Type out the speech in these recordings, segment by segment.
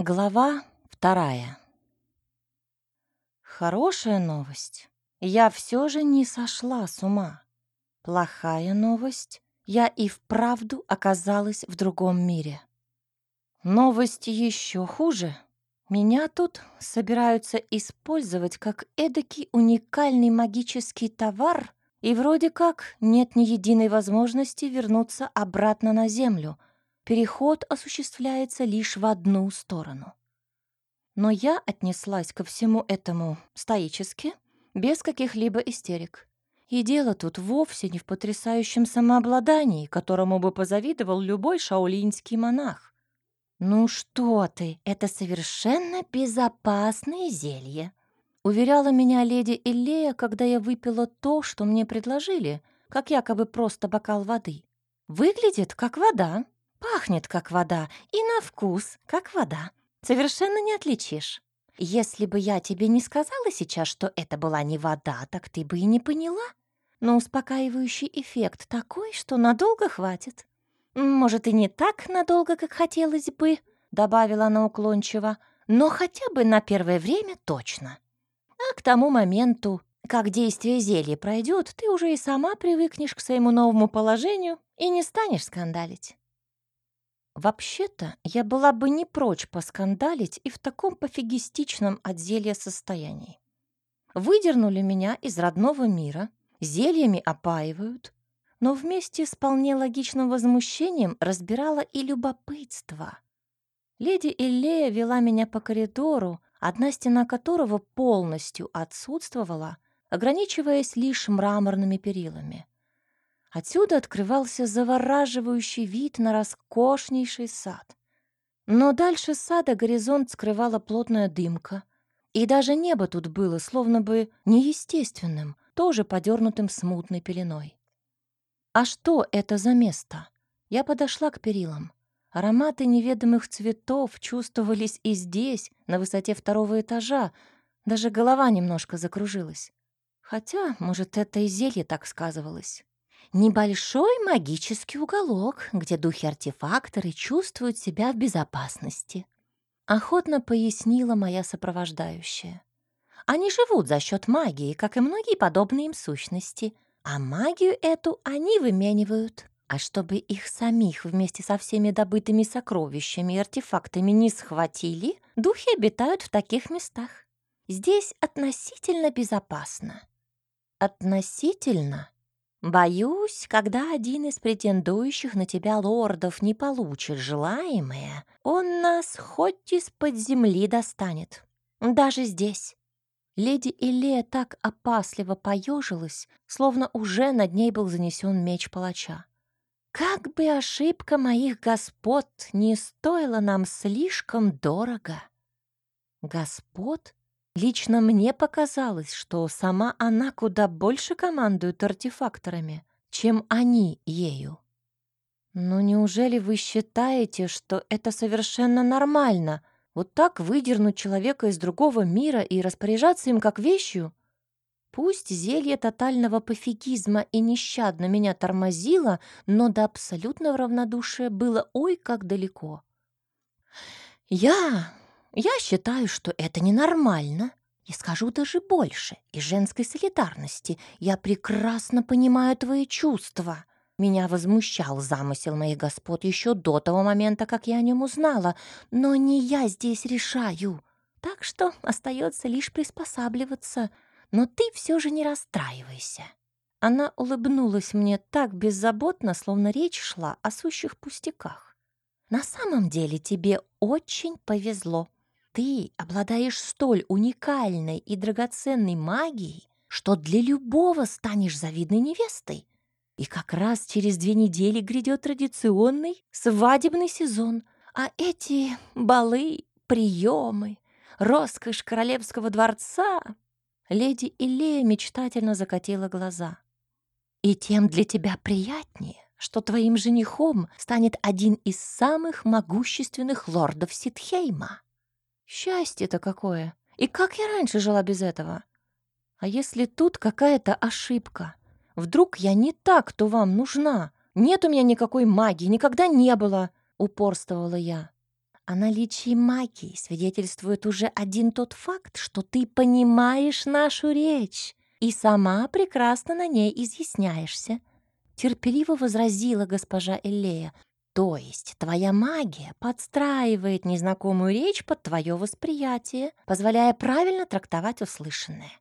Глава вторая. Хорошая новость. Я все же не сошла с ума. Плохая новость. Я и вправду оказалась в другом мире. Новость еще хуже. Меня тут собираются использовать как эдакий уникальный магический товар, и вроде как нет ни единой возможности вернуться обратно на Землю — переход осуществляется лишь в одну сторону. Но я отнеслась ко всему этому стоически, без каких-либо истерик. И дело тут вовсе не в потрясающем самообладании, которому бы позавидовал любой шаолиньский монах. «Ну что ты, это совершенно безопасное зелье», — уверяла меня леди Иллея, когда я выпила то, что мне предложили, как якобы просто бокал воды. «Выглядит как вода, Пахнет, как вода, и на вкус, как вода. Совершенно не отличишь. Если бы я тебе не сказала сейчас, что это была не вода, так ты бы и не поняла. Но успокаивающий эффект такой, что надолго хватит. Может, и не так надолго, как хотелось бы, добавила она уклончиво, но хотя бы на первое время точно. А к тому моменту, как действие зелья пройдет, ты уже и сама привыкнешь к своему новому положению и не станешь скандалить. Вообще-то, я была бы не прочь поскандалить и в таком пофигистичном от зелья состоянии. Выдернули меня из родного мира, зельями опаивают, но вместе с вполне логичным возмущением разбирала и любопытство. Леди Иллея вела меня по коридору, одна стена которого полностью отсутствовала, ограничиваясь лишь мраморными перилами. Отсюда открывался завораживающий вид на роскошнейший сад. Но дальше сада горизонт скрывала плотная дымка, и даже небо тут было словно бы неестественным, тоже подернутым смутной пеленой. А что это за место? Я подошла к перилам. Ароматы неведомых цветов чувствовались и здесь, на высоте второго этажа. Даже голова немножко закружилась. Хотя, может, это и зелье так сказывалось. Небольшой магический уголок, где духи-артефакторы чувствуют себя в безопасности. Охотно пояснила моя сопровождающая. Они живут за счет магии, как и многие подобные им сущности, а магию эту они выменивают. А чтобы их самих вместе со всеми добытыми сокровищами и артефактами не схватили, духи обитают в таких местах. Здесь относительно безопасно. Относительно Боюсь, когда один из претендующих на тебя лордов не получит желаемое, он нас хоть из-под земли достанет. Даже здесь. Леди Илея так опасливо поежилась, словно уже над ней был занесен меч палача. Как бы ошибка моих господ не стоила нам слишком дорого. Господ? Лично мне показалось, что сама она куда больше командует артефакторами, чем они ею. Но неужели вы считаете, что это совершенно нормально? Вот так выдернуть человека из другого мира и распоряжаться им как вещью? Пусть зелье тотального пофигизма и нещадно меня тормозило, но до абсолютного равнодушия было ой как далеко. Я я считаю, что это ненормально. И скажу даже больше. Из женской солидарности я прекрасно понимаю твои чувства. Меня возмущал замысел моих господ еще до того момента, как я о нем узнала. Но не я здесь решаю. Так что остается лишь приспосабливаться. Но ты все же не расстраивайся. Она улыбнулась мне так беззаботно, словно речь шла о сущих пустяках. На самом деле тебе очень повезло ты обладаешь столь уникальной и драгоценной магией, что для любого станешь завидной невестой. И как раз через две недели грядет традиционный свадебный сезон, а эти балы, приемы, роскошь королевского дворца... Леди Илея мечтательно закатила глаза. «И тем для тебя приятнее, что твоим женихом станет один из самых могущественных лордов Ситхейма». Счастье-то какое! И как я раньше жила без этого? А если тут какая-то ошибка? Вдруг я не так, кто вам нужна? Нет у меня никакой магии, никогда не было, упорствовала я. О наличии магии свидетельствует уже один тот факт, что ты понимаешь нашу речь и сама прекрасно на ней изъясняешься. Терпеливо возразила госпожа Элея. То есть твоя магия подстраивает незнакомую речь под твое восприятие, позволяя правильно трактовать услышанное.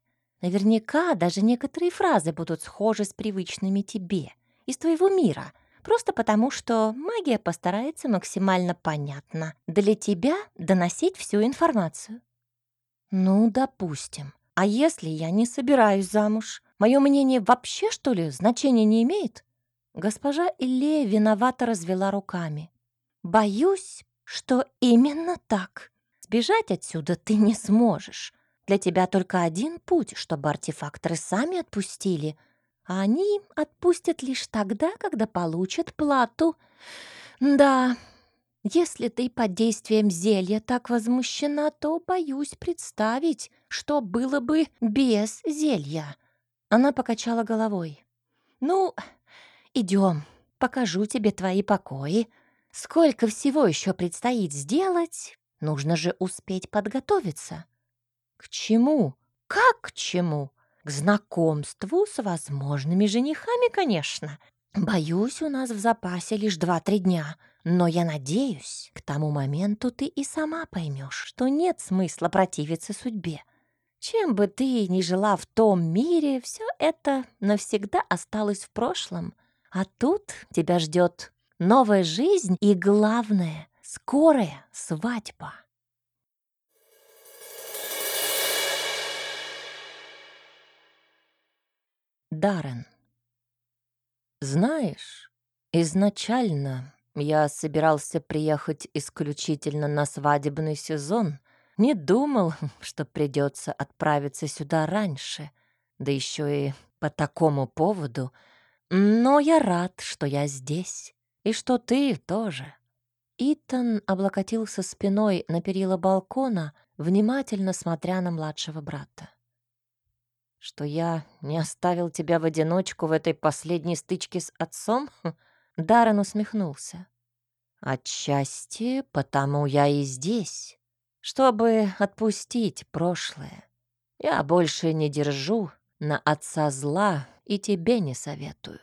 Наверняка даже некоторые фразы будут схожи с привычными тебе, из твоего мира, просто потому что магия постарается максимально понятно для тебя доносить всю информацию. Ну, допустим. А если я не собираюсь замуж? Мое мнение вообще, что ли, значения не имеет? Госпожа Иллея виновато развела руками. Боюсь, что именно так. Сбежать отсюда ты не сможешь. Для тебя только один путь, чтобы артефакторы сами отпустили, а они отпустят лишь тогда, когда получат плату. Да, если ты под действием зелья так возмущена, то боюсь представить, что было бы без зелья. Она покачала головой. Ну, идем, покажу тебе твои покои. Сколько всего еще предстоит сделать, нужно же успеть подготовиться. К чему? Как к чему? К знакомству с возможными женихами, конечно. Боюсь, у нас в запасе лишь два-три дня. Но я надеюсь, к тому моменту ты и сама поймешь, что нет смысла противиться судьбе. Чем бы ты ни жила в том мире, все это навсегда осталось в прошлом. А тут тебя ждет новая жизнь и, главное, скорая свадьба. Даррен. Знаешь, изначально я собирался приехать исключительно на свадебный сезон. Не думал, что придется отправиться сюда раньше, да еще и по такому поводу. Но я рад, что я здесь, и что ты тоже. Итан облокотился спиной на перила балкона, внимательно смотря на младшего брата что я не оставил тебя в одиночку в этой последней стычке с отцом?» Даррен усмехнулся. «Отчасти потому я и здесь, чтобы отпустить прошлое. Я больше не держу на отца зла и тебе не советую».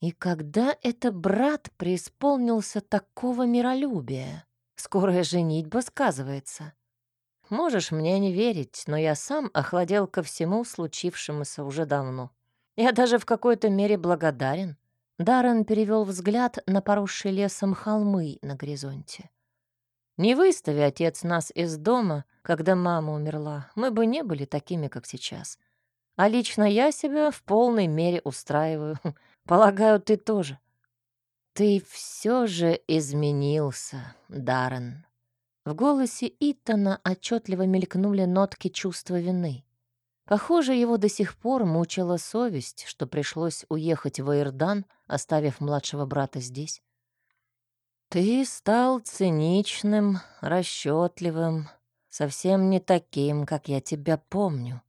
И когда это брат преисполнился такого миролюбия? Скорая женитьба сказывается. Можешь мне не верить, но я сам охладел ко всему случившемуся уже давно. Я даже в какой-то мере благодарен. Даррен перевел взгляд на поросшие лесом холмы на горизонте. Не выстави, отец, нас из дома, когда мама умерла, мы бы не были такими, как сейчас. А лично я себя в полной мере устраиваю. Полагаю, ты тоже. Ты все же изменился, Даррен. В голосе Итана отчетливо мелькнули нотки чувства вины. Похоже, его до сих пор мучила совесть, что пришлось уехать в Ирдан, оставив младшего брата здесь. «Ты стал циничным, расчетливым, совсем не таким, как я тебя помню.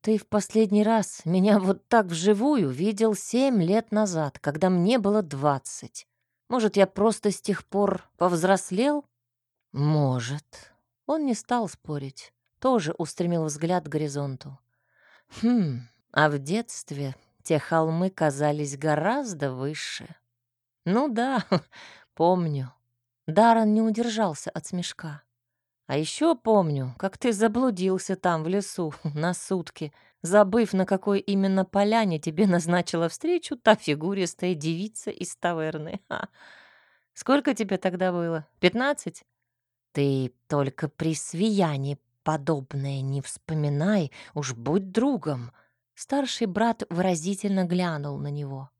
Ты в последний раз меня вот так вживую видел семь лет назад, когда мне было двадцать. Может, я просто с тех пор повзрослел?» «Может». Он не стал спорить, тоже устремил взгляд к горизонту. «Хм, а в детстве те холмы казались гораздо выше». «Ну да, помню». Даррен не удержался от смешка. «А еще помню, как ты заблудился там, в лесу, на сутки, забыв, на какой именно поляне тебе назначила встречу та фигуристая девица из таверны. Ха. Сколько тебе тогда было? Пятнадцать?» Ты только при свияне подобное не вспоминай, уж будь другом. Старший брат выразительно глянул на него.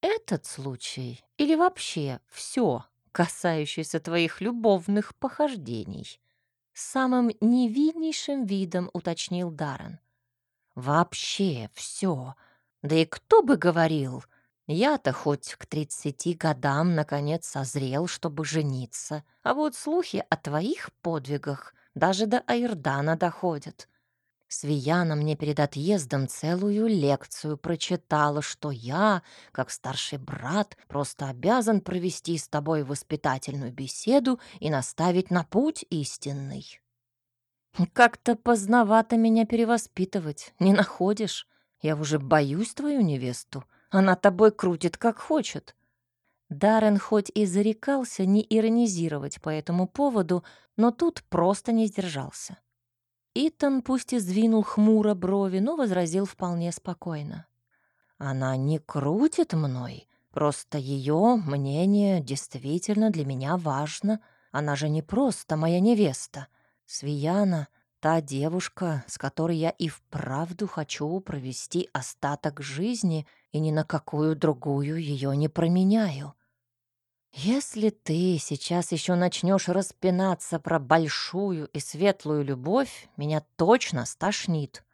Этот случай или вообще все, касающееся твоих любовных похождений? Самым невиннейшим видом уточнил Даррен. Вообще все. Да и кто бы говорил, я-то хоть к тридцати годам наконец созрел, чтобы жениться, а вот слухи о твоих подвигах даже до Айрдана доходят. Свияна мне перед отъездом целую лекцию прочитала, что я, как старший брат, просто обязан провести с тобой воспитательную беседу и наставить на путь истинный. Как-то поздновато меня перевоспитывать, не находишь? Я уже боюсь твою невесту. Она тобой крутит, как хочет. Даррен хоть и зарекался не иронизировать по этому поводу, но тут просто не сдержался. Итан пусть и сдвинул хмуро брови, но возразил вполне спокойно. «Она не крутит мной, просто ее мнение действительно для меня важно. Она же не просто моя невеста. Свияна — та девушка, с которой я и вправду хочу провести остаток жизни и ни на какую другую ее не променяю. Если ты сейчас еще начнешь распинаться про большую и светлую любовь, меня точно стошнит,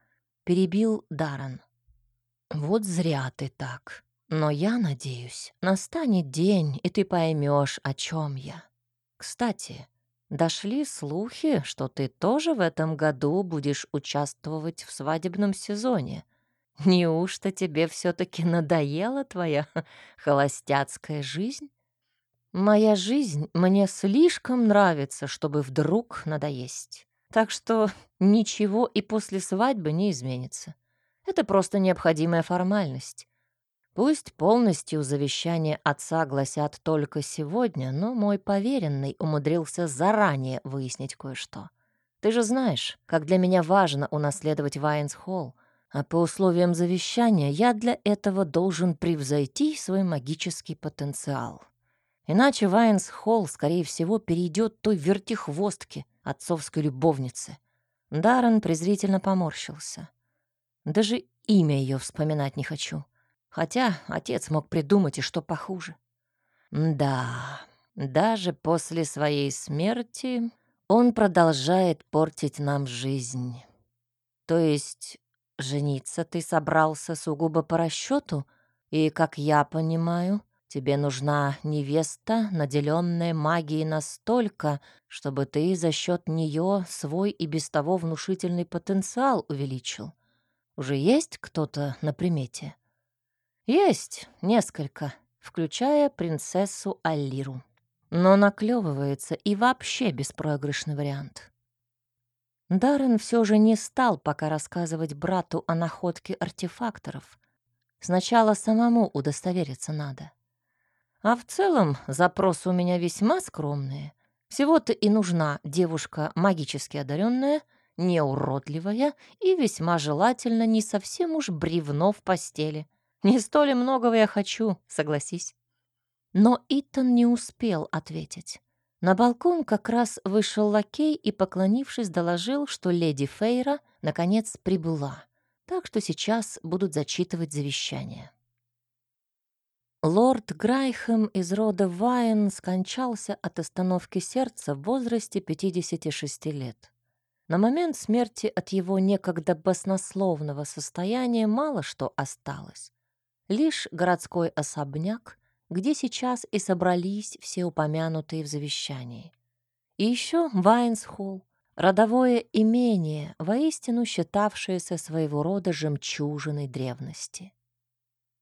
перебил Даран. Вот зря ты так. Но я надеюсь, настанет день, и ты поймешь, о чем я. Кстати, дошли слухи, что ты тоже в этом году будешь участвовать в свадебном сезоне. Неужто тебе все-таки надоела твоя холостяцкая жизнь? Моя жизнь мне слишком нравится, чтобы вдруг надоесть. Так что ничего и после свадьбы не изменится. Это просто необходимая формальность. Пусть полностью завещание отца гласят только сегодня, но мой поверенный умудрился заранее выяснить кое-что. Ты же знаешь, как для меня важно унаследовать Вайнс-Холл, а по условиям завещания я для этого должен превзойти свой магический потенциал. Иначе Вайнс Холл, скорее всего, перейдет той вертихвостке отцовской любовницы. Даррен презрительно поморщился. Даже имя ее вспоминать не хочу. Хотя отец мог придумать и что похуже. Да, даже после своей смерти он продолжает портить нам жизнь. То есть жениться ты собрался сугубо по расчету, и, как я понимаю, Тебе нужна невеста, наделенная магией настолько, чтобы ты за счет нее свой и без того внушительный потенциал увеличил. Уже есть кто-то на примете? Есть несколько, включая принцессу Аллиру. Но наклевывается и вообще беспроигрышный вариант. Даррен все же не стал пока рассказывать брату о находке артефакторов. Сначала самому удостовериться надо. А в целом запросы у меня весьма скромные. Всего-то и нужна девушка магически одаренная, неуродливая и весьма желательно не совсем уж бревно в постели. Не столь многого я хочу, согласись. Но Итан не успел ответить. На балкон как раз вышел лакей и, поклонившись, доложил, что леди Фейра наконец прибыла, так что сейчас будут зачитывать завещание. Лорд Грайхэм из рода Вайн скончался от остановки сердца в возрасте 56 лет. На момент смерти от его некогда баснословного состояния мало что осталось. Лишь городской особняк, где сейчас и собрались все упомянутые в завещании. И еще Вайнсхолл, родовое имение, воистину считавшееся своего рода жемчужиной древности.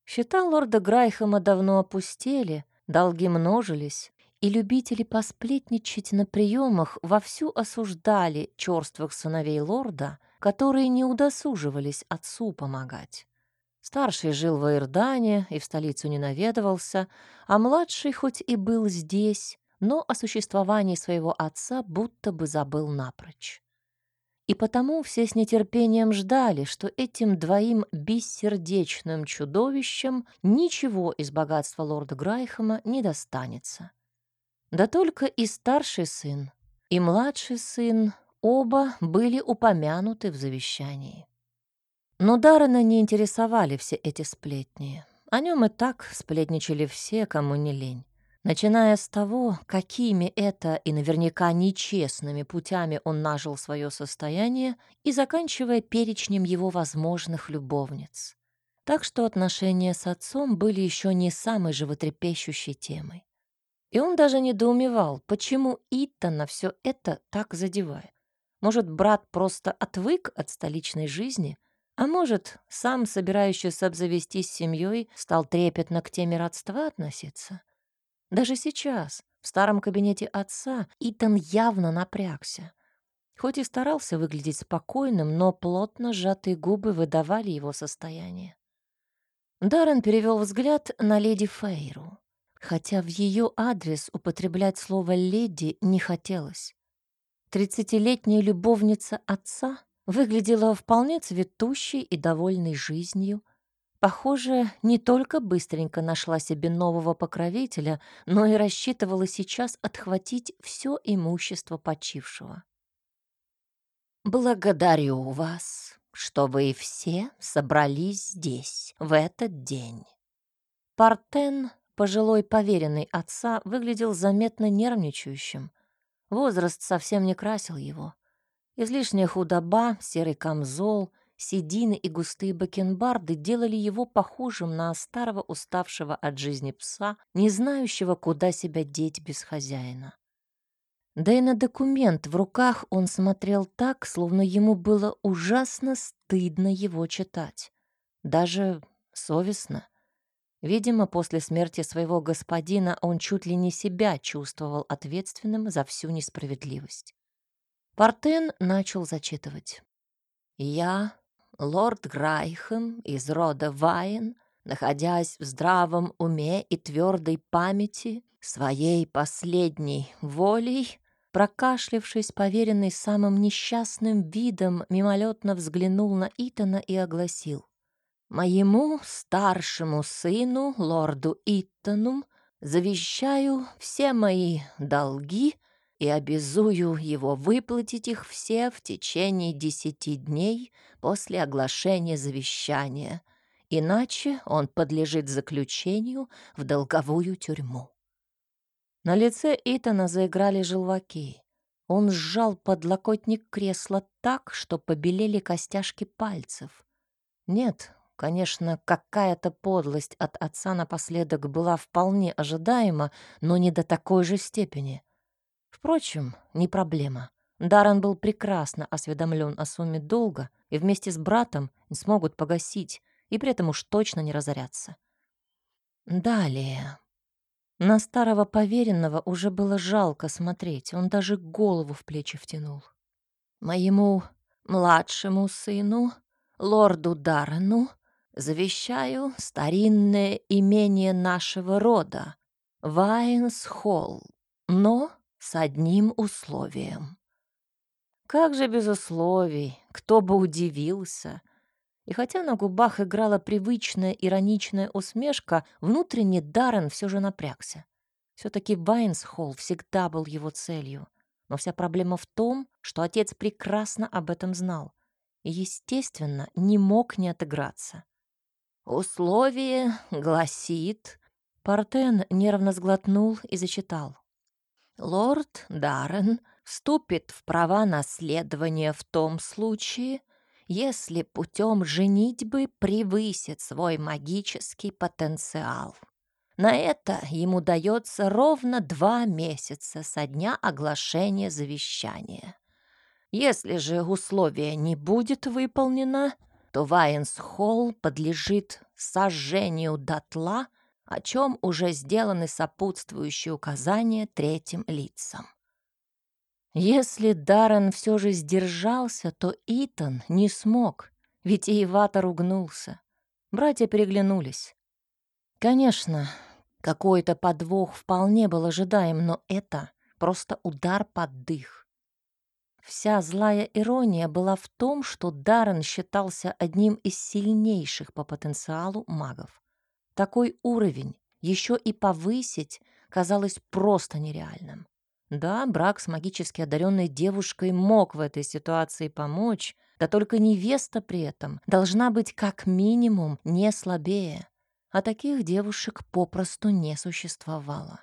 Счета лорда Грайхема давно опустели, долги множились, и любители посплетничать на приемах вовсю осуждали черствых сыновей лорда, которые не удосуживались отцу помогать. Старший жил в Иордане и в столицу не наведывался, а младший хоть и был здесь, но о существовании своего отца будто бы забыл напрочь. И потому все с нетерпением ждали, что этим двоим бессердечным чудовищам ничего из богатства лорда Грайхема не достанется. Да только и старший сын, и младший сын оба были упомянуты в завещании. Но Даррена не интересовали все эти сплетни. О нем и так сплетничали все, кому не лень. Начиная с того, какими это и наверняка нечестными путями он нажил свое состояние, и заканчивая перечнем его возможных любовниц. Так что отношения с отцом были еще не самой животрепещущей темой. И он даже недоумевал, почему Итана все это так задевает. Может, брат просто отвык от столичной жизни, а может, сам, собирающийся обзавестись семьей, стал трепетно к теме родства относиться. Даже сейчас, в старом кабинете отца, Итан явно напрягся. Хоть и старался выглядеть спокойным, но плотно сжатые губы выдавали его состояние. Даррен перевел взгляд на леди Фейру, хотя в ее адрес употреблять слово «леди» не хотелось. Тридцатилетняя любовница отца выглядела вполне цветущей и довольной жизнью. Похоже, не только быстренько нашла себе нового покровителя, но и рассчитывала сейчас отхватить все имущество почившего. «Благодарю вас, что вы все собрались здесь в этот день». Партен, пожилой поверенный отца, выглядел заметно нервничающим. Возраст совсем не красил его. Излишняя худоба, серый камзол, седины и густые бакенбарды делали его похожим на старого уставшего от жизни пса, не знающего, куда себя деть без хозяина. Да и на документ в руках он смотрел так, словно ему было ужасно стыдно его читать. Даже совестно. Видимо, после смерти своего господина он чуть ли не себя чувствовал ответственным за всю несправедливость. Партен начал зачитывать. «Я, лорд Грайхем из рода Вайн, находясь в здравом уме и твердой памяти, своей последней волей, прокашлявшись, поверенный самым несчастным видом, мимолетно взглянул на Итана и огласил. Моему старшему сыну, лорду Иттону, завещаю все мои долги и обязую его выплатить их все в течение десяти дней после оглашения завещания, иначе он подлежит заключению в долговую тюрьму. На лице Итана заиграли желваки. Он сжал подлокотник кресла так, что побелели костяшки пальцев. Нет, Конечно, какая-то подлость от отца напоследок была вполне ожидаема, но не до такой же степени. Впрочем, не проблема. Даррен был прекрасно осведомлен о сумме долга и вместе с братом смогут погасить и при этом уж точно не разоряться. Далее. На старого поверенного уже было жалко смотреть, он даже голову в плечи втянул. Моему младшему сыну, лорду Даррену, Завещаю старинное имение нашего рода, Вайнс-Холл, но с одним условием. Как же без условий, кто бы удивился. И хотя на губах играла привычная ироничная усмешка, внутренне Даррен все же напрягся. Все-таки Вайнс-Холл всегда был его целью. Но вся проблема в том, что отец прекрасно об этом знал и, естественно, не мог не отыграться. Условие гласит... Партен нервно сглотнул и зачитал. Лорд Даррен вступит в права наследования в том случае, если путем женитьбы превысит свой магический потенциал. На это ему дается ровно два месяца со дня оглашения завещания. Если же условие не будет выполнено, то Вайенс-Холл подлежит сожжению дотла, о чем уже сделаны сопутствующие указания третьим лицам. Если Даррен все же сдержался, то Итан не смог, ведь Иевата ругнулся. Братья переглянулись. Конечно, какой-то подвох вполне был ожидаем, но это просто удар под дых. Вся злая ирония была в том, что Даррен считался одним из сильнейших по потенциалу магов. Такой уровень еще и повысить казалось просто нереальным. Да, брак с магически одаренной девушкой мог в этой ситуации помочь, да только невеста при этом должна быть как минимум не слабее, а таких девушек попросту не существовало.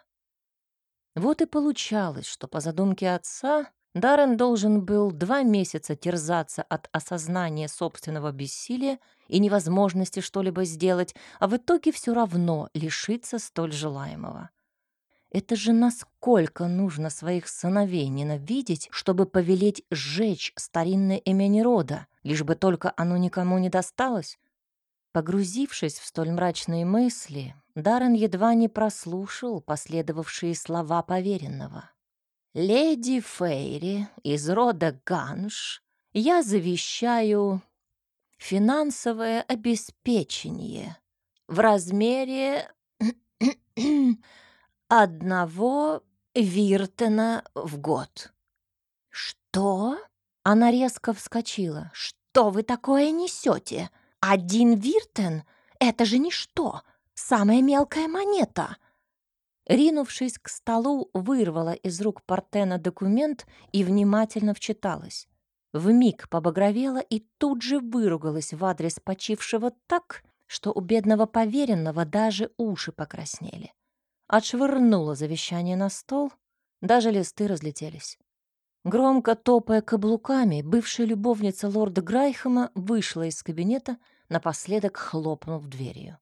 Вот и получалось, что по задумке отца Даррен должен был два месяца терзаться от осознания собственного бессилия и невозможности что-либо сделать, а в итоге все равно лишиться столь желаемого. Это же насколько нужно своих сыновей ненавидеть, чтобы повелеть сжечь старинное имени рода, лишь бы только оно никому не досталось? Погрузившись в столь мрачные мысли, Даррен едва не прослушал последовавшие слова поверенного. «Леди Фейри из рода Ганш, я завещаю финансовое обеспечение в размере одного виртена в год». «Что?» Она резко вскочила. «Что вы такое несете? Один виртен — это же ничто!» Самая мелкая монета!» Ринувшись к столу, вырвала из рук Портена документ и внимательно вчиталась. Вмиг побагровела и тут же выругалась в адрес почившего так, что у бедного поверенного даже уши покраснели. Отшвырнула завещание на стол, даже листы разлетелись. Громко топая каблуками, бывшая любовница лорда Грайхема вышла из кабинета, напоследок хлопнув дверью.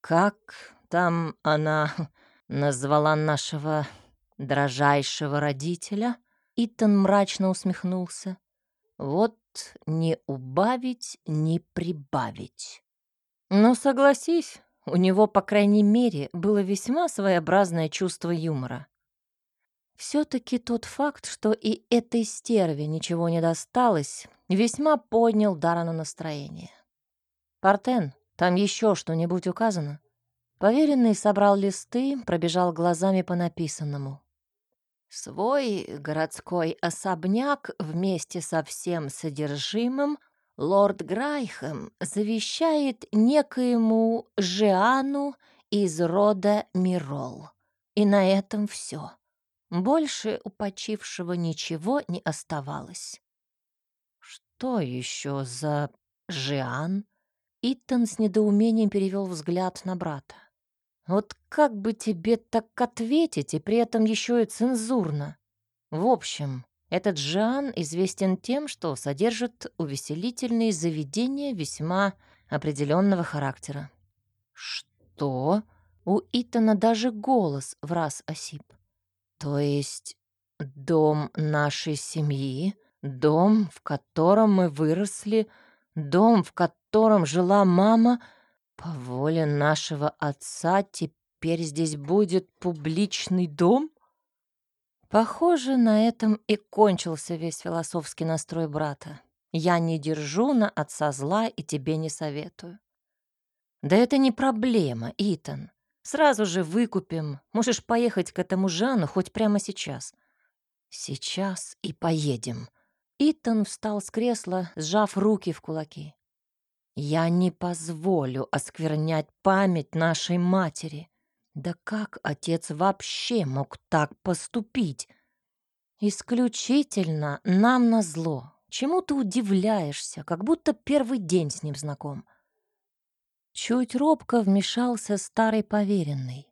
Как там она назвала нашего дрожайшего родителя? Итан мрачно усмехнулся. Вот не убавить, не прибавить. Но согласись, у него, по крайней мере, было весьма своеобразное чувство юмора. Все-таки тот факт, что и этой стерве ничего не досталось, весьма поднял Дарану настроение. «Партен, там еще что-нибудь указано?» Поверенный собрал листы, пробежал глазами по написанному. Свой городской особняк вместе со всем содержимым лорд Грайхэм завещает некоему Жиану из рода Мирол. И на этом все. Больше у почившего ничего не оставалось. Что еще за Жиан? Итан с недоумением перевел взгляд на брата. Вот как бы тебе так ответить, и при этом еще и цензурно? В общем, этот Жан известен тем, что содержит увеселительные заведения весьма определенного характера. Что? У Итана даже голос в раз осип. То есть дом нашей семьи, дом, в котором мы выросли, дом, в котором жила мама, по воле нашего отца теперь здесь будет публичный дом? Похоже, на этом и кончился весь философский настрой брата. Я не держу на отца зла и тебе не советую. Да это не проблема, Итан. Сразу же выкупим. Можешь поехать к этому Жану хоть прямо сейчас. Сейчас и поедем. Итан встал с кресла, сжав руки в кулаки. Я не позволю осквернять память нашей матери. Да как отец вообще мог так поступить? Исключительно нам назло. Чему ты удивляешься, как будто первый день с ним знаком? Чуть робко вмешался старый поверенный.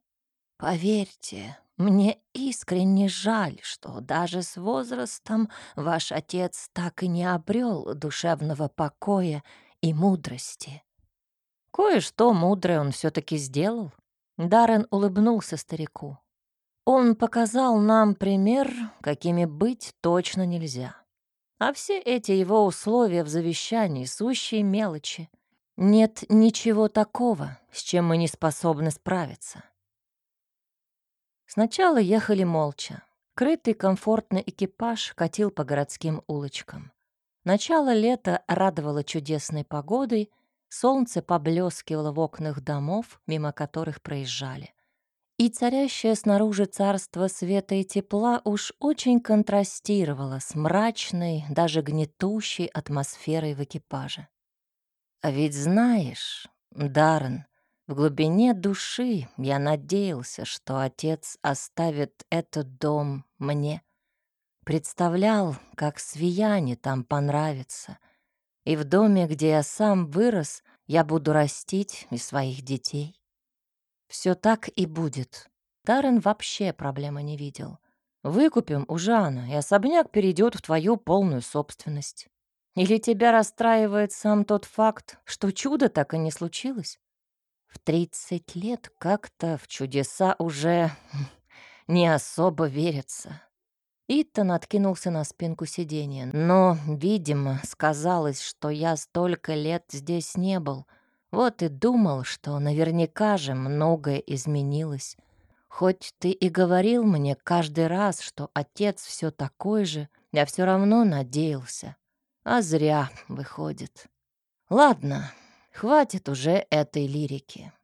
Поверьте, мне искренне жаль, что даже с возрастом ваш отец так и не обрел душевного покоя и мудрости. Кое-что мудрое он все-таки сделал. Даррен улыбнулся старику. Он показал нам пример, какими быть точно нельзя. А все эти его условия в завещании — сущие мелочи. Нет ничего такого, с чем мы не способны справиться. Сначала ехали молча. Крытый комфортный экипаж катил по городским улочкам. Начало лета радовало чудесной погодой, солнце поблескивало в окнах домов, мимо которых проезжали. И царящее снаружи царство света и тепла уж очень контрастировало с мрачной, даже гнетущей атмосферой в экипаже. А ведь знаешь, Даррен, в глубине души я надеялся, что отец оставит этот дом мне. Представлял, как Свияне там понравится. И в доме, где я сам вырос, я буду растить и своих детей. Все так и будет. Тарен вообще проблемы не видел. Выкупим у Жана, и особняк перейдет в твою полную собственность. Или тебя расстраивает сам тот факт, что чудо так и не случилось? В тридцать лет как-то в чудеса уже не особо верится. Итан откинулся на спинку сиденья. Но, видимо, сказалось, что я столько лет здесь не был. Вот и думал, что наверняка же многое изменилось. Хоть ты и говорил мне каждый раз, что отец все такой же, я все равно надеялся. А зря, выходит. Ладно, хватит уже этой лирики.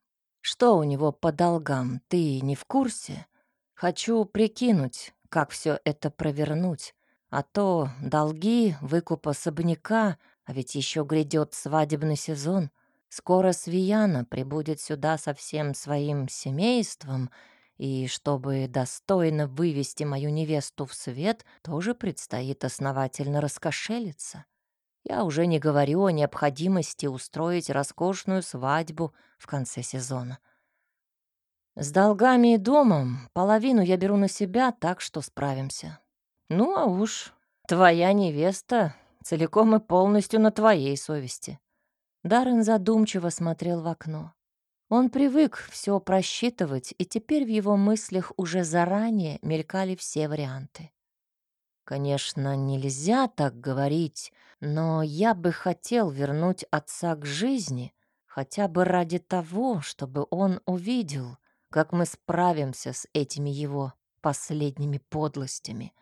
Что у него по долгам, ты не в курсе? Хочу прикинуть, как все это провернуть. А то долги, выкуп особняка, а ведь еще грядет свадебный сезон. Скоро Свияна прибудет сюда со всем своим семейством, и чтобы достойно вывести мою невесту в свет, тоже предстоит основательно раскошелиться. Я уже не говорю о необходимости устроить роскошную свадьбу в конце сезона. С долгами и домом половину я беру на себя, так что справимся. Ну, а уж твоя невеста целиком и полностью на твоей совести. Даррен задумчиво смотрел в окно. Он привык все просчитывать, и теперь в его мыслях уже заранее мелькали все варианты. Конечно, нельзя так говорить, но я бы хотел вернуть отца к жизни, хотя бы ради того, чтобы он увидел, как мы справимся с этими его последними подлостями.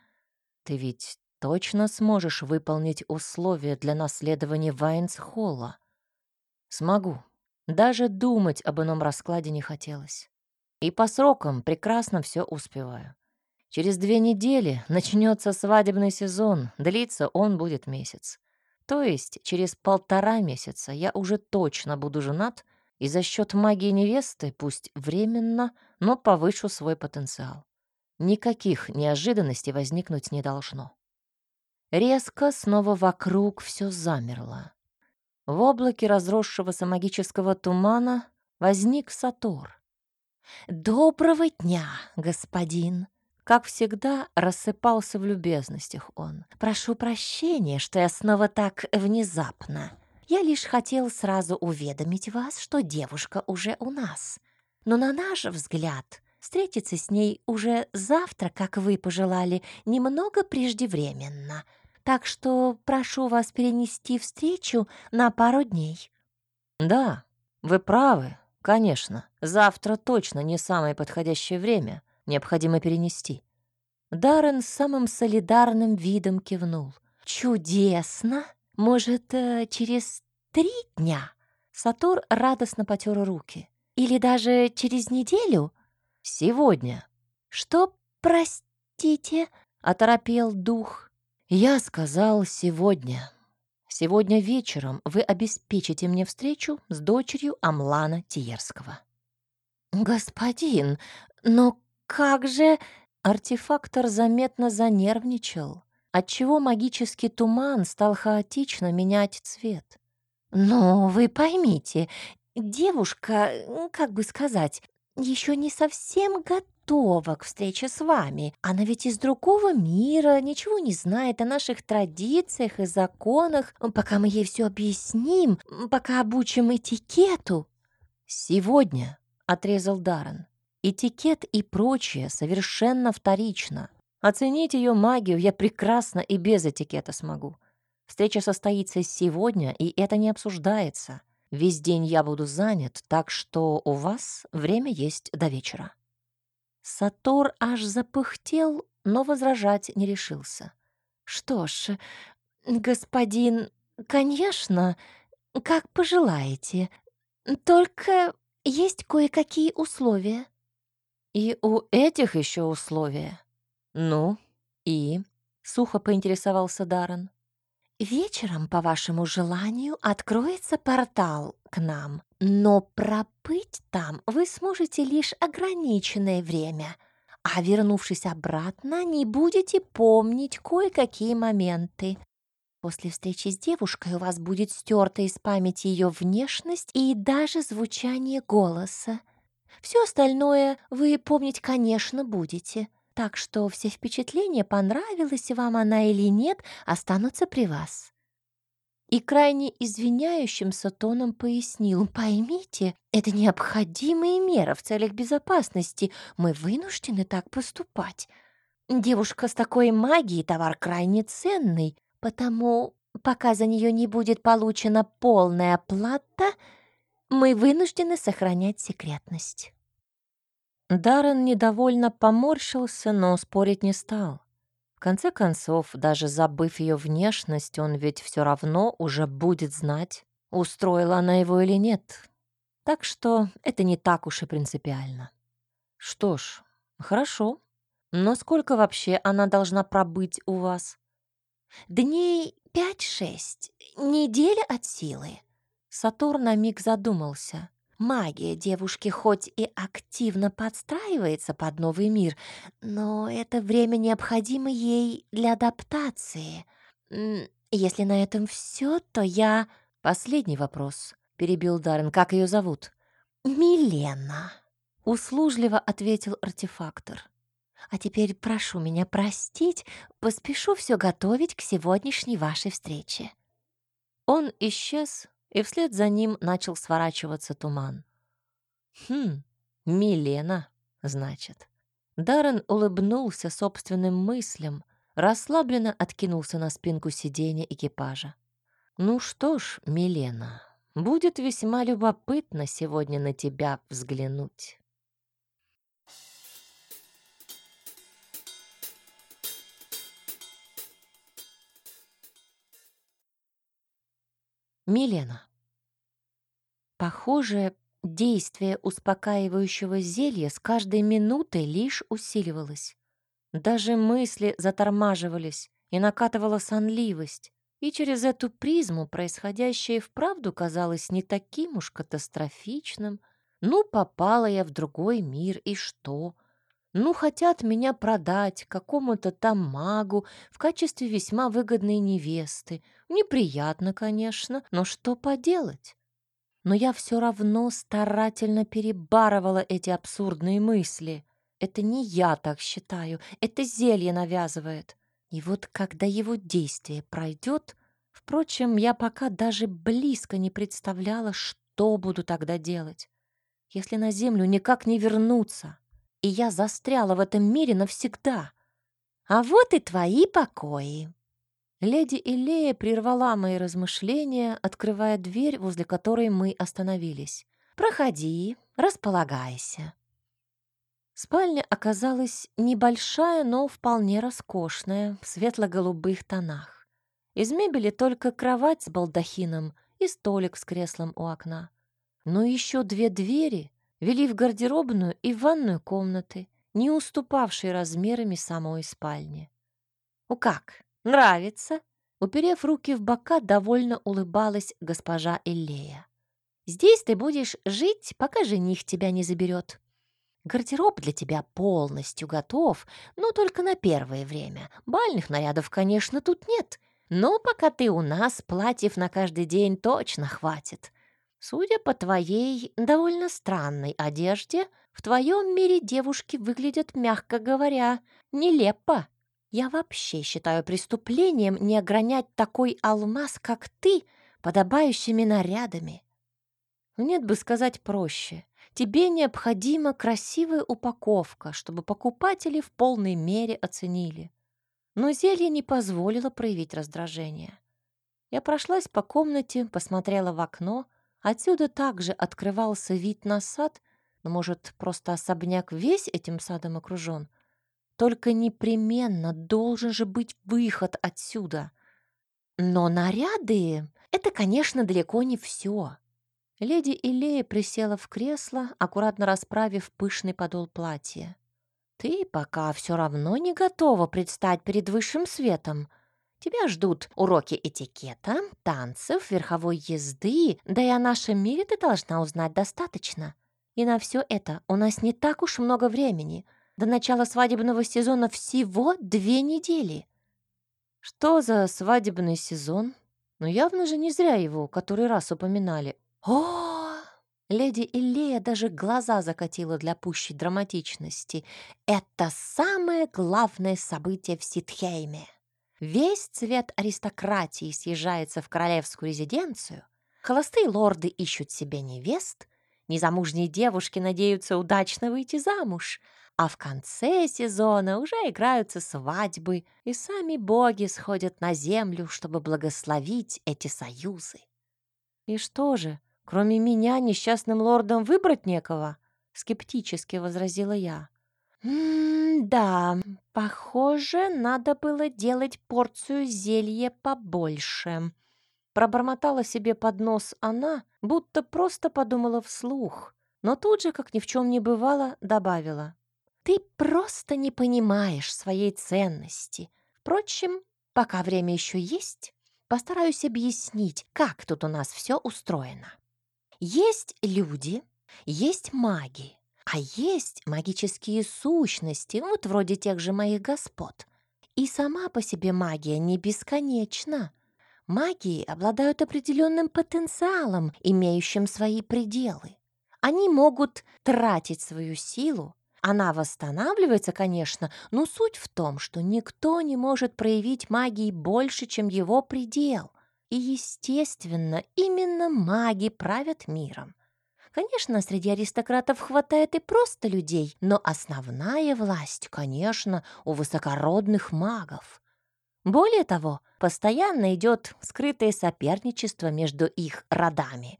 Ты ведь точно сможешь выполнить условия для наследования Вайнсхолла? Смогу. Даже думать об ином раскладе не хотелось. И по срокам прекрасно все успеваю. Через две недели начнется свадебный сезон, длиться он будет месяц. То есть через полтора месяца я уже точно буду женат и за счет магии невесты, пусть временно, но повышу свой потенциал. Никаких неожиданностей возникнуть не должно. Резко снова вокруг все замерло. В облаке разросшегося магического тумана возник Сатор. «Доброго дня, господин!» Как всегда, рассыпался в любезностях он. «Прошу прощения, что я снова так внезапно. Я лишь хотел сразу уведомить вас, что девушка уже у нас. Но на наш взгляд, встретиться с ней уже завтра, как вы пожелали, немного преждевременно. Так что прошу вас перенести встречу на пару дней». «Да, вы правы, конечно. Завтра точно не самое подходящее время. Необходимо перенести». Даррен с самым солидарным видом кивнул. «Чудесно! Может, э, через три дня?» Сатур радостно потер руки. «Или даже через неделю?» «Сегодня». «Что, простите?» — оторопел дух. «Я сказал сегодня. Сегодня вечером вы обеспечите мне встречу с дочерью Амлана Тиерского». «Господин, но как же...» Артефактор заметно занервничал отчего магический туман стал хаотично менять цвет. «Но вы поймите, девушка, как бы сказать, еще не совсем готова к встрече с вами. Она ведь из другого мира, ничего не знает о наших традициях и законах. Пока мы ей все объясним, пока обучим этикету». «Сегодня», — отрезал Даррен, — «этикет и прочее совершенно вторично. Оценить ее магию я прекрасно и без этикета смогу. Встреча состоится сегодня, и это не обсуждается. Весь день я буду занят, так что у вас время есть до вечера». Сатор аж запыхтел, но возражать не решился. «Что ж, господин, конечно, как пожелаете. Только есть кое-какие условия». «И у этих еще условия?» «Ну, и?» — сухо поинтересовался Даррен. «Вечером, по вашему желанию, откроется портал к нам, но пробыть там вы сможете лишь ограниченное время, а вернувшись обратно, не будете помнить кое-какие моменты. После встречи с девушкой у вас будет стерта из памяти ее внешность и даже звучание голоса. Все остальное вы помнить, конечно, будете». Так что все впечатления, понравилась вам она или нет, останутся при вас. и крайне извиняющимся тоном пояснил. «Поймите, это необходимые меры в целях безопасности. Мы вынуждены так поступать. Девушка с такой магией — товар крайне ценный, потому пока за нее не будет получена полная плата, мы вынуждены сохранять секретность». Даррен недовольно поморщился, но спорить не стал. В конце концов, даже забыв ее внешность, он ведь все равно уже будет знать, устроила она его или нет. Так что это не так уж и принципиально. Что ж, хорошо. Но сколько вообще она должна пробыть у вас? Дней пять-шесть, неделя от силы. Сатур на миг задумался. Магия девушки хоть и активно подстраивается под новый мир, но это время необходимо ей для адаптации. Если на этом все, то я... Последний вопрос, перебил Даррен. Как ее зовут? Милена. Услужливо ответил артефактор. А теперь прошу меня простить, поспешу все готовить к сегодняшней вашей встрече. Он исчез, и вслед за ним начал сворачиваться туман. «Хм, Милена, значит». Даррен улыбнулся собственным мыслям, расслабленно откинулся на спинку сиденья экипажа. «Ну что ж, Милена, будет весьма любопытно сегодня на тебя взглянуть». Милена. Похоже, действие успокаивающего зелья с каждой минутой лишь усиливалось. Даже мысли затормаживались, и накатывала сонливость. И через эту призму происходящее вправду казалось не таким уж катастрофичным. Ну, попала я в другой мир, и что? Ну, хотят меня продать какому-то там магу в качестве весьма выгодной невесты. Неприятно, конечно, но что поделать? Но я все равно старательно перебарывала эти абсурдные мысли. Это не я так считаю, это зелье навязывает. И вот когда его действие пройдет, впрочем, я пока даже близко не представляла, что буду тогда делать, если на землю никак не вернуться и я застряла в этом мире навсегда. А вот и твои покои. Леди Илея прервала мои размышления, открывая дверь, возле которой мы остановились. «Проходи, располагайся». Спальня оказалась небольшая, но вполне роскошная, в светло-голубых тонах. Из мебели только кровать с балдахином и столик с креслом у окна. Но еще две двери вели в гардеробную и в ванную комнаты, не уступавшие размерами самой спальни. «У как? Нравится?» Уперев руки в бока, довольно улыбалась госпожа Эллея. «Здесь ты будешь жить, пока жених тебя не заберет. Гардероб для тебя полностью готов, но только на первое время. Бальных нарядов, конечно, тут нет, но пока ты у нас, платьев на каждый день точно хватит. Судя по твоей довольно странной одежде, в твоем мире девушки выглядят, мягко говоря, нелепо. Я вообще считаю преступлением не огранять такой алмаз, как ты, подобающими нарядами. Нет бы сказать проще. Тебе необходима красивая упаковка, чтобы покупатели в полной мере оценили. Но зелье не позволило проявить раздражение. Я прошлась по комнате, посмотрела в окно — Отсюда также открывался вид на сад, но, может, просто особняк весь этим садом окружен? Только непременно должен же быть выход отсюда. Но наряды — это, конечно, далеко не все. Леди Илея присела в кресло, аккуратно расправив пышный подол платья. «Ты пока все равно не готова предстать перед высшим светом», Тебя ждут уроки этикета, танцев, верховой езды, да и о нашем мире ты должна узнать достаточно. И на все это у нас не так уж много времени. До начала свадебного сезона всего две недели. Что за свадебный сезон? Ну явно же не зря его который раз упоминали. О! Леди Иллея даже глаза закатила для пущей драматичности. Это самое главное событие в Ситхейме. Весь цвет аристократии съезжается в королевскую резиденцию, холостые лорды ищут себе невест, незамужние девушки надеются удачно выйти замуж, а в конце сезона уже играются свадьбы, и сами боги сходят на землю, чтобы благословить эти союзы. И что же, кроме меня несчастным лордам выбрать некого? Скептически возразила я. «М-да, похоже, надо было делать порцию зелья побольше». Пробормотала себе под нос она, будто просто подумала вслух, но тут же, как ни в чем не бывало, добавила. «Ты просто не понимаешь своей ценности. Впрочем, пока время еще есть, постараюсь объяснить, как тут у нас все устроено. Есть люди, есть маги, а есть магические сущности, вот вроде тех же моих господ. И сама по себе магия не бесконечна. Магии обладают определенным потенциалом, имеющим свои пределы. Они могут тратить свою силу, она восстанавливается, конечно, но суть в том, что никто не может проявить магии больше, чем его предел. И, естественно, именно маги правят миром. Конечно, среди аристократов хватает и просто людей, но основная власть, конечно, у высокородных магов. Более того, постоянно идет скрытое соперничество между их родами.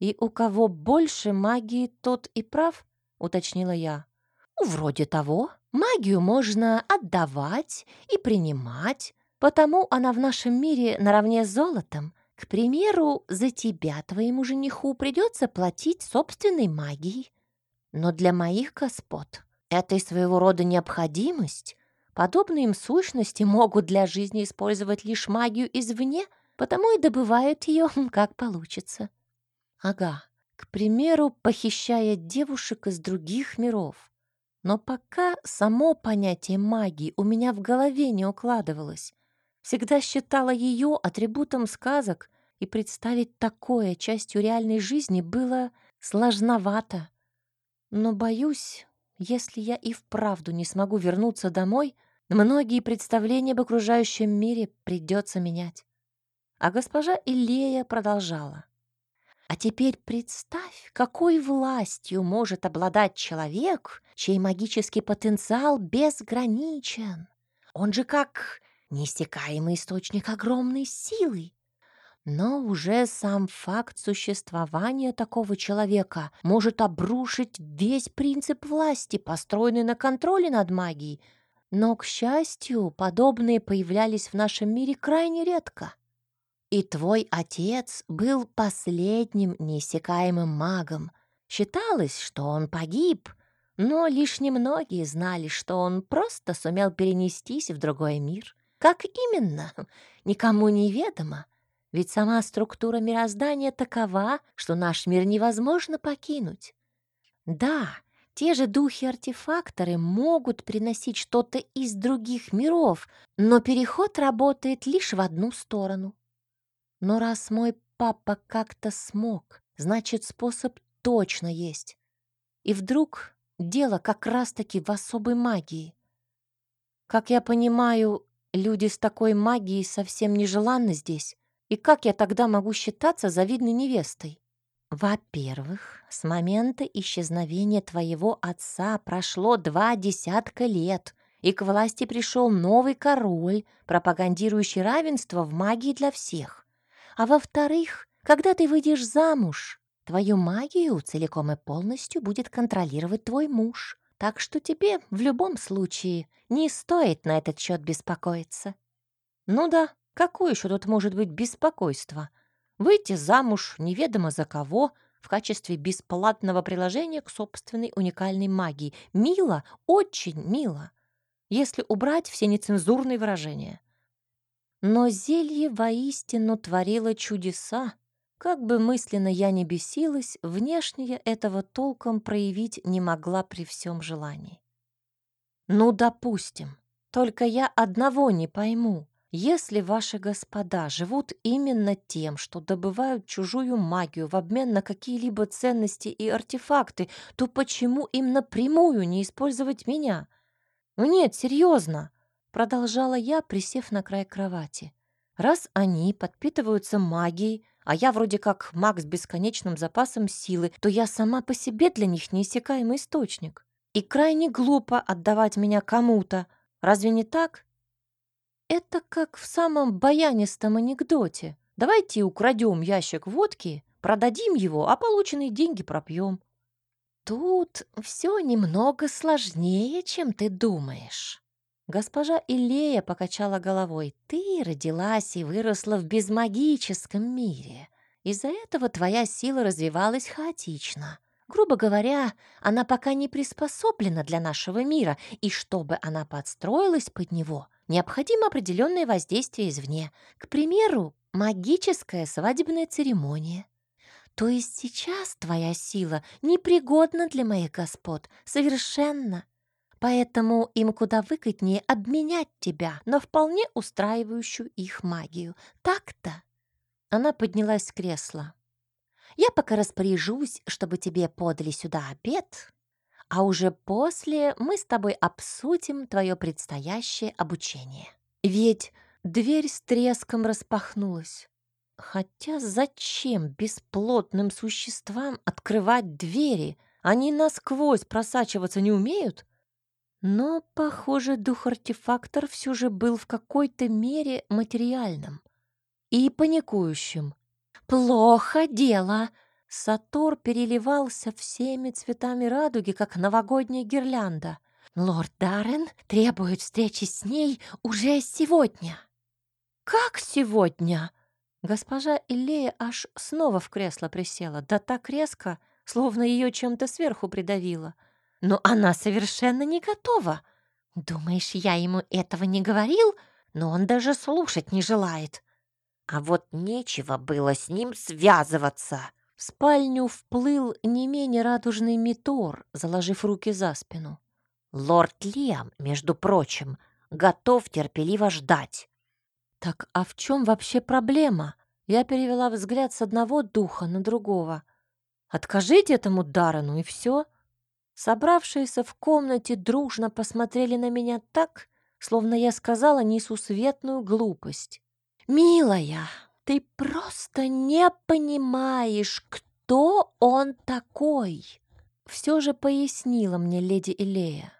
«И у кого больше магии, тот и прав?» — уточнила я. «Вроде того. Магию можно отдавать и принимать, потому она в нашем мире наравне с золотом. К примеру, за тебя твоему жениху придется платить собственной магией. Но для моих господ это и своего рода необходимость. Подобные им сущности могут для жизни использовать лишь магию извне, потому и добывают ее, как получится. Ага, к примеру, похищая девушек из других миров. Но пока само понятие магии у меня в голове не укладывалось. Всегда считала ее атрибутом сказок, и представить такое частью реальной жизни было сложновато. Но боюсь, если я и вправду не смогу вернуться домой, многие представления об окружающем мире придется менять. А госпожа Илея продолжала. А теперь представь, какой властью может обладать человек, чей магический потенциал безграничен. Он же как неиссякаемый источник огромной силы. Но уже сам факт существования такого человека может обрушить весь принцип власти, построенный на контроле над магией. Но, к счастью, подобные появлялись в нашем мире крайне редко. И твой отец был последним неиссякаемым магом. Считалось, что он погиб, но лишь немногие знали, что он просто сумел перенестись в другой мир. Как именно, никому не ведомо. Ведь сама структура мироздания такова, что наш мир невозможно покинуть. Да, те же духи-артефакторы могут приносить что-то из других миров, но переход работает лишь в одну сторону. Но раз мой папа как-то смог, значит, способ точно есть. И вдруг дело как раз-таки в особой магии. Как я понимаю, люди с такой магией совсем нежеланны здесь. И как я тогда могу считаться завидной невестой? Во-первых, с момента исчезновения твоего отца прошло два десятка лет, и к власти пришел новый король, пропагандирующий равенство в магии для всех. А во-вторых, когда ты выйдешь замуж, твою магию целиком и полностью будет контролировать твой муж. Так что тебе в любом случае не стоит на этот счет беспокоиться. Ну да, Какое еще тут может быть беспокойство? Выйти замуж неведомо за кого в качестве бесплатного приложения к собственной уникальной магии. Мило, очень мило, если убрать все нецензурные выражения. Но зелье воистину творило чудеса. Как бы мысленно я ни бесилась, внешне я этого толком проявить не могла при всем желании. Ну, допустим, только я одного не пойму. Если ваши господа живут именно тем, что добывают чужую магию в обмен на какие-либо ценности и артефакты, то почему им напрямую не использовать меня? Ну нет, серьезно. Продолжала я, присев на край кровати. Раз они подпитываются магией, а я вроде как маг с бесконечным запасом силы, то я сама по себе для них неиссякаемый источник. И крайне глупо отдавать меня кому-то. Разве не так? Это как в самом баянистом анекдоте. Давайте украдем ящик водки, продадим его, а полученные деньги пропьем. Тут все немного сложнее, чем ты думаешь. Госпожа Илея покачала головой. Ты родилась и выросла в безмагическом мире. Из-за этого твоя сила развивалась хаотично. Грубо говоря, она пока не приспособлена для нашего мира, и чтобы она подстроилась под него, необходимо определенное воздействие извне. К примеру, магическая свадебная церемония. То есть сейчас твоя сила непригодна для моих господ, совершенно. Поэтому им куда выгоднее обменять тебя на вполне устраивающую их магию. Так-то. Она поднялась с кресла. Я пока распоряжусь, чтобы тебе подали сюда обед, а уже после мы с тобой обсудим твое предстоящее обучение. Ведь дверь с треском распахнулась. Хотя зачем бесплотным существам открывать двери? Они насквозь просачиваться не умеют? Но, похоже, дух-артефактор все же был в какой-то мере материальным и паникующим. «Плохо дело!» Сатор переливался всеми цветами радуги, как новогодняя гирлянда. «Лорд Даррен требует встречи с ней уже сегодня». «Как сегодня?» Госпожа Иллея аж снова в кресло присела, да так резко, словно ее чем-то сверху придавило. Но она совершенно не готова. Думаешь, я ему этого не говорил? Но он даже слушать не желает. А вот нечего было с ним связываться. В спальню вплыл не менее радужный Митор, заложив руки за спину. Лорд Лиам, между прочим, готов терпеливо ждать. Так а в чем вообще проблема? Я перевела взгляд с одного духа на другого. Откажите этому Дарану и все. Собравшиеся в комнате дружно посмотрели на меня так, словно я сказала несусветную глупость. «Милая, ты просто не понимаешь, кто он такой!» Все же пояснила мне леди Илея.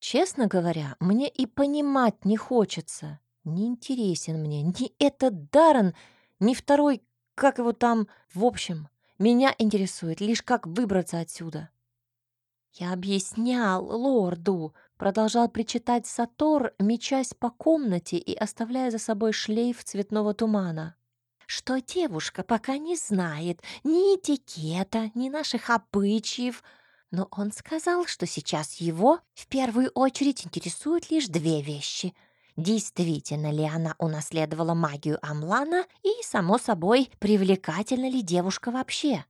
Честно говоря, мне и понимать не хочется. Не интересен мне ни этот Даррен, ни второй, как его там, в общем. Меня интересует лишь, как выбраться отсюда. Я объяснял лорду, продолжал причитать Сатор, мечась по комнате и оставляя за собой шлейф цветного тумана, что девушка пока не знает ни этикета, ни наших обычаев, но он сказал, что сейчас его в первую очередь интересуют лишь две вещи — действительно ли она унаследовала магию Амлана и, само собой, привлекательна ли девушка вообще.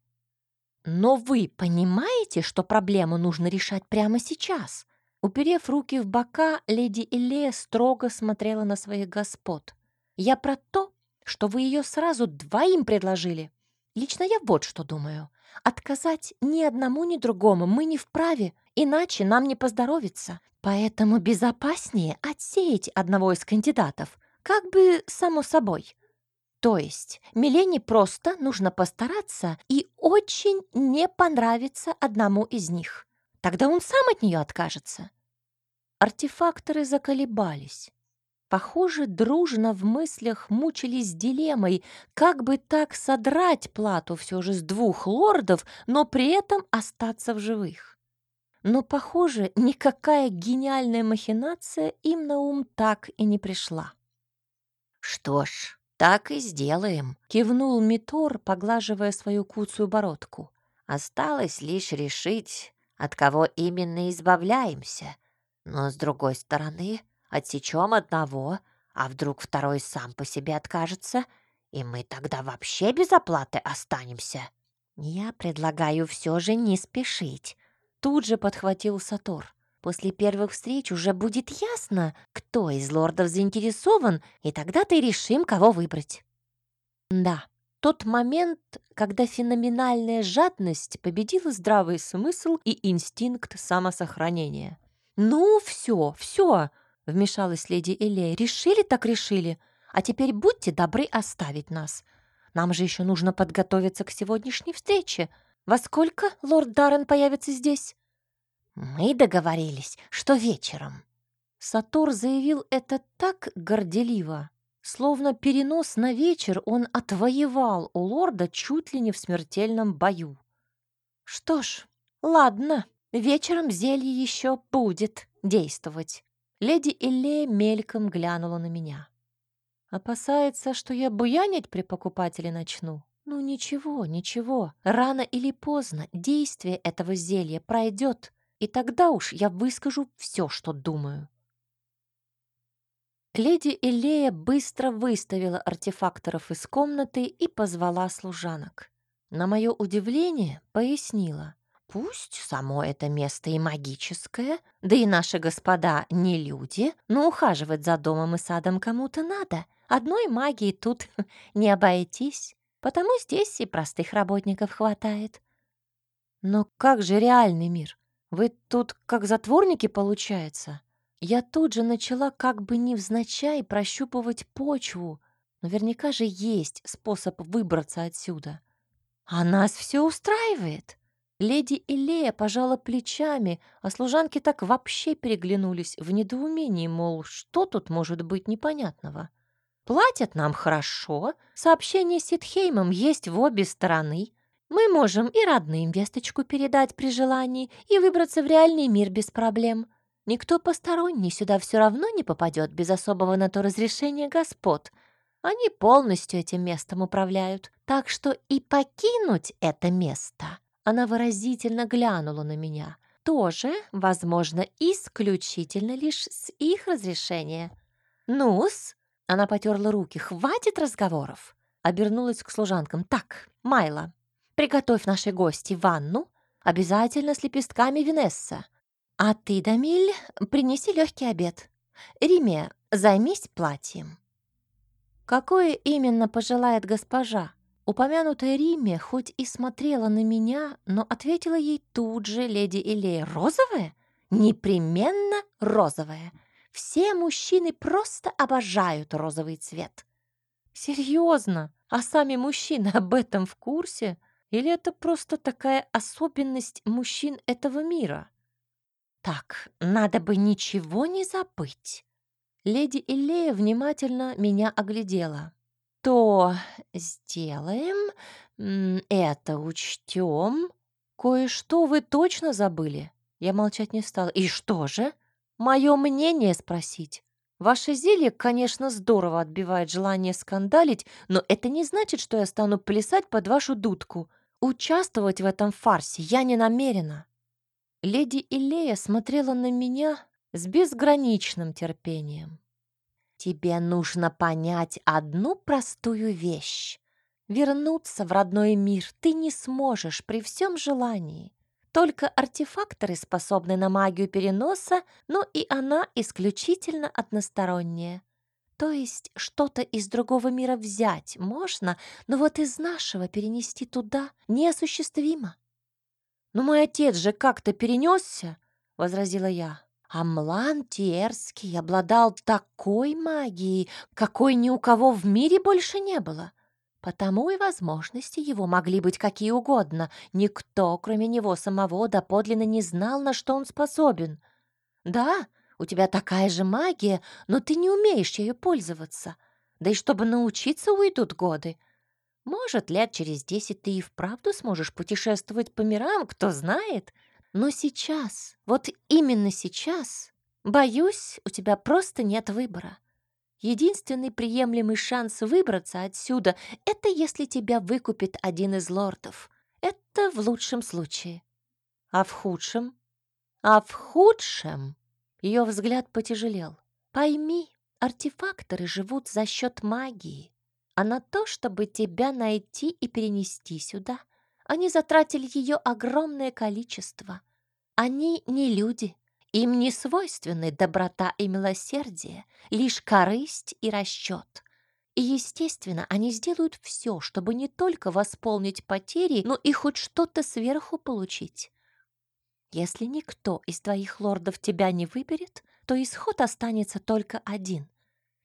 Но вы понимаете, что проблему нужно решать прямо сейчас? Уперев руки в бока, леди Илея строго смотрела на своих господ. Я про то, что вы ее сразу двоим предложили. Лично я вот что думаю. Отказать ни одному, ни другому мы не вправе, иначе нам не поздоровится. Поэтому безопаснее отсеять одного из кандидатов, как бы само собой. То есть Милене просто нужно постараться и очень не понравиться одному из них. Тогда он сам от нее откажется. Артефакторы заколебались. Похоже, дружно в мыслях мучились дилеммой, как бы так содрать плату все же с двух лордов, но при этом остаться в живых. Но, похоже, никакая гениальная махинация им на ум так и не пришла. «Что ж, так и сделаем», — кивнул Митор, поглаживая свою куцую бородку. «Осталось лишь решить, от кого именно избавляемся. Но, с другой стороны, отсечем одного, а вдруг второй сам по себе откажется, и мы тогда вообще без оплаты останемся. Я предлагаю все же не спешить». Тут же подхватил Сатор. После первых встреч уже будет ясно, кто из лордов заинтересован, и тогда-то и решим, кого выбрать. Да, тот момент, когда феноменальная жадность победила здравый смысл и инстинкт самосохранения. Ну, все, все. — вмешалась леди Элея. «Решили так решили. А теперь будьте добры оставить нас. Нам же еще нужно подготовиться к сегодняшней встрече. Во сколько лорд Даррен появится здесь?» «Мы договорились, что вечером». Сатур заявил это так горделиво, словно перенос на вечер он отвоевал у лорда чуть ли не в смертельном бою. «Что ж, ладно, вечером зелье еще будет действовать». Леди Иллея мельком глянула на меня. Опасается, что я буянить при покупателе начну. Ну ничего, ничего. Рано или поздно действие этого зелья пройдет, и тогда уж я выскажу все, что думаю. Леди Элея быстро выставила артефакторов из комнаты и позвала служанок. На мое удивление пояснила. Пусть само это место и магическое, да и наши господа не люди, но ухаживать за домом и садом кому-то надо. Одной магии тут не обойтись, потому здесь и простых работников хватает. Но как же реальный мир? Вы тут как затворники, получается? Я тут же начала как бы невзначай прощупывать почву. Наверняка же есть способ выбраться отсюда. А нас все устраивает. Леди Илея пожала плечами, а служанки так вообще переглянулись в недоумении, мол, что тут может быть непонятного. Платят нам хорошо, сообщение с Ситхеймом есть в обе стороны. Мы можем и родным весточку передать при желании и выбраться в реальный мир без проблем. Никто посторонний сюда все равно не попадет без особого на то разрешения господ. Они полностью этим местом управляют. Так что и покинуть это место, она выразительно глянула на меня, тоже, возможно, исключительно лишь с их разрешения. «Ну-с», — она потерла руки, — «хватит разговоров». Обернулась к служанкам. «Так, Майла, приготовь нашей гости ванну, обязательно с лепестками Винесса. А ты, Дамиль, принеси легкий обед. Риме, займись платьем. Какое именно пожелает госпожа? Упомянутая Риме хоть и смотрела на меня, но ответила ей тут же леди Элея. Розовое? Непременно розовое. Все мужчины просто обожают розовый цвет. Серьезно? А сами мужчины об этом в курсе? Или это просто такая особенность мужчин этого мира? Так, надо бы ничего не забыть. Леди Иллея внимательно меня оглядела. То сделаем, это учтем. Кое-что вы точно забыли. Я молчать не стала. И что же? Мое мнение спросить. Ваше зелье, конечно, здорово отбивает желание скандалить, но это не значит, что я стану плясать под вашу дудку. Участвовать в этом фарсе я не намерена. Леди Илея смотрела на меня с безграничным терпением. «Тебе нужно понять одну простую вещь. Вернуться в родной мир ты не сможешь при всем желании. Только артефакторы способны на магию переноса, но и она исключительно односторонняя. То есть что-то из другого мира взять можно, но вот из нашего перенести туда неосуществимо. «Но мой отец же как-то перенесся», — возразила я. «Амлан Тиерский обладал такой магией, какой ни у кого в мире больше не было. Потому и возможности его могли быть какие угодно. Никто, кроме него самого, доподлинно не знал, на что он способен. Да, у тебя такая же магия, но ты не умеешь ею пользоваться. Да и чтобы научиться, уйдут годы. Может, лет через десять ты и вправду сможешь путешествовать по мирам, кто знает. Но сейчас, вот именно сейчас, боюсь, у тебя просто нет выбора. Единственный приемлемый шанс выбраться отсюда — это если тебя выкупит один из лордов. Это в лучшем случае. А в худшем? А в худшем? Ее взгляд потяжелел. Пойми, артефакторы живут за счет магии а на то, чтобы тебя найти и перенести сюда. Они затратили ее огромное количество. Они не люди, им не свойственны доброта и милосердие, лишь корысть и расчет. И, естественно, они сделают все, чтобы не только восполнить потери, но и хоть что-то сверху получить. Если никто из твоих лордов тебя не выберет, то исход останется только один.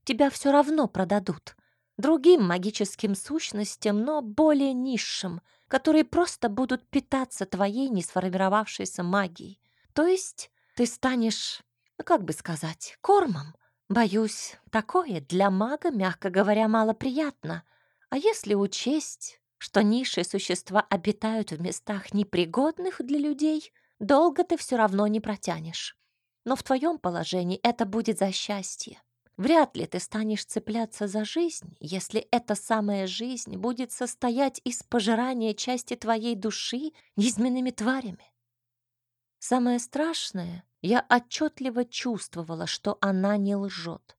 Тебя все равно продадут. Другим магическим сущностям, но более низшим, которые просто будут питаться твоей несформировавшейся магией. То есть ты станешь, ну как бы сказать, кормом. Боюсь, такое для мага, мягко говоря, малоприятно. А если учесть, что низшие существа обитают в местах непригодных для людей, долго ты все равно не протянешь. Но в твоем положении это будет за счастье. Вряд ли ты станешь цепляться за жизнь, если эта самая жизнь будет состоять из пожирания части твоей души низменными тварями. Самое страшное, я отчетливо чувствовала, что она не лжет.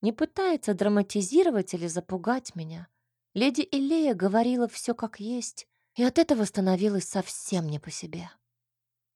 Не пытается драматизировать или запугать меня. Леди Илея говорила все как есть, и от этого становилось совсем не по себе.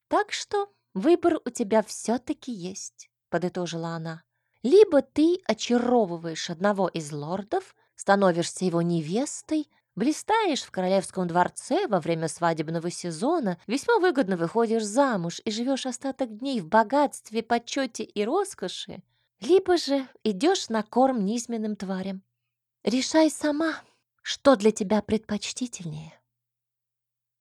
Так что выбор у тебя все-таки есть, подытожила она. Либо ты очаровываешь одного из лордов, становишься его невестой, блистаешь в королевском дворце во время свадебного сезона, весьма выгодно выходишь замуж и живешь остаток дней в богатстве, почете и роскоши, либо же идешь на корм низменным тварям. Решай сама, что для тебя предпочтительнее.